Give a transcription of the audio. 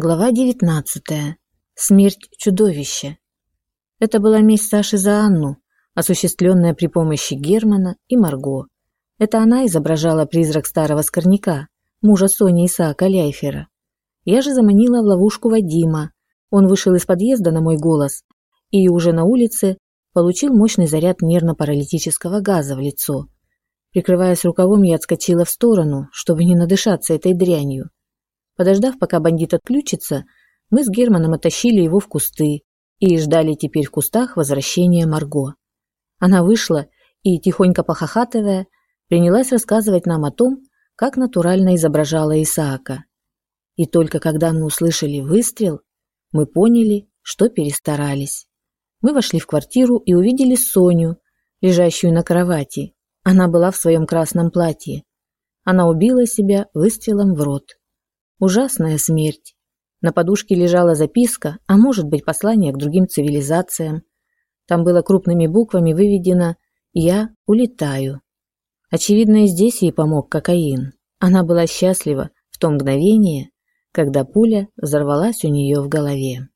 Глава 19. Смерть чудовища. Это была месть Саши за Анну, осуществленная при помощи Германа и Марго. Это она изображала призрак старого скорняка, мужа Сони Исаака Ляйфера. Я же заманила в ловушку Вадима. Он вышел из подъезда на мой голос и уже на улице получил мощный заряд нервно-паралитического газа в лицо. Прикрываясь рукавом, я отскочила в сторону, чтобы не надышаться этой дрянью. Подождав, пока бандит отключится, мы с Германом оттащили его в кусты и ждали теперь в кустах возвращения Марго. Она вышла и, тихонько похохатывая, принялась рассказывать нам о том, как натурально изображала Исаака. И только когда мы услышали выстрел, мы поняли, что перестарались. Мы вошли в квартиру и увидели Соню, лежащую на кровати. Она была в своем красном платье. Она убила себя выстрелом в рот. Ужасная смерть. На подушке лежала записка, а может быть послание к другим цивилизациям. Там было крупными буквами выведено «Я улетаю». Очевидно, и здесь ей помог кокаин. Она была счастлива в то мгновение, когда пуля взорвалась у нее в голове.